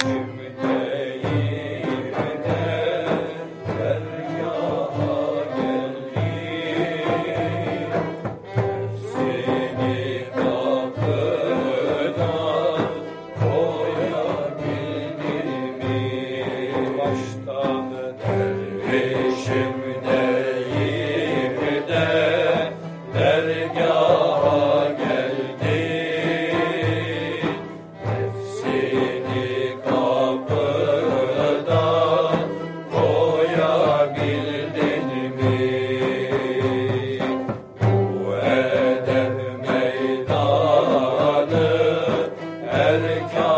Thank you. America.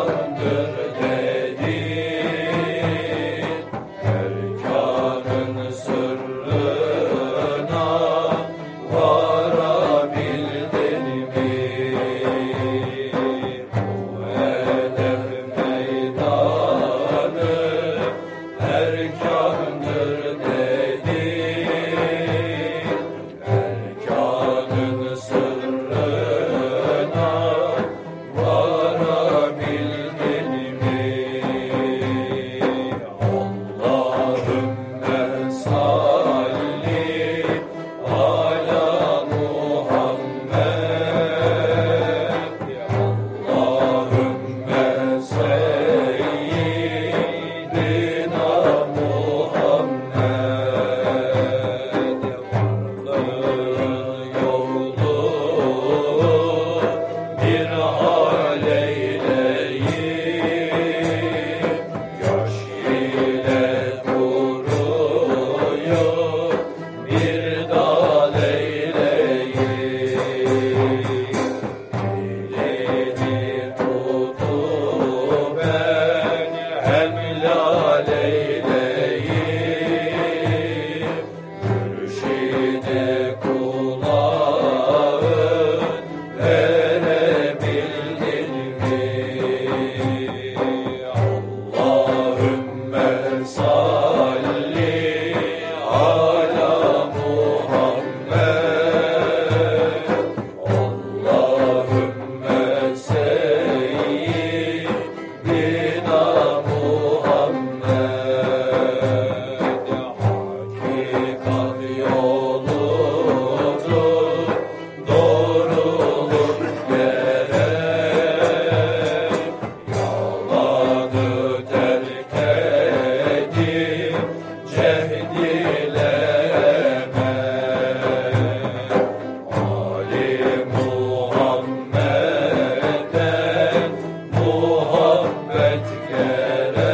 Kere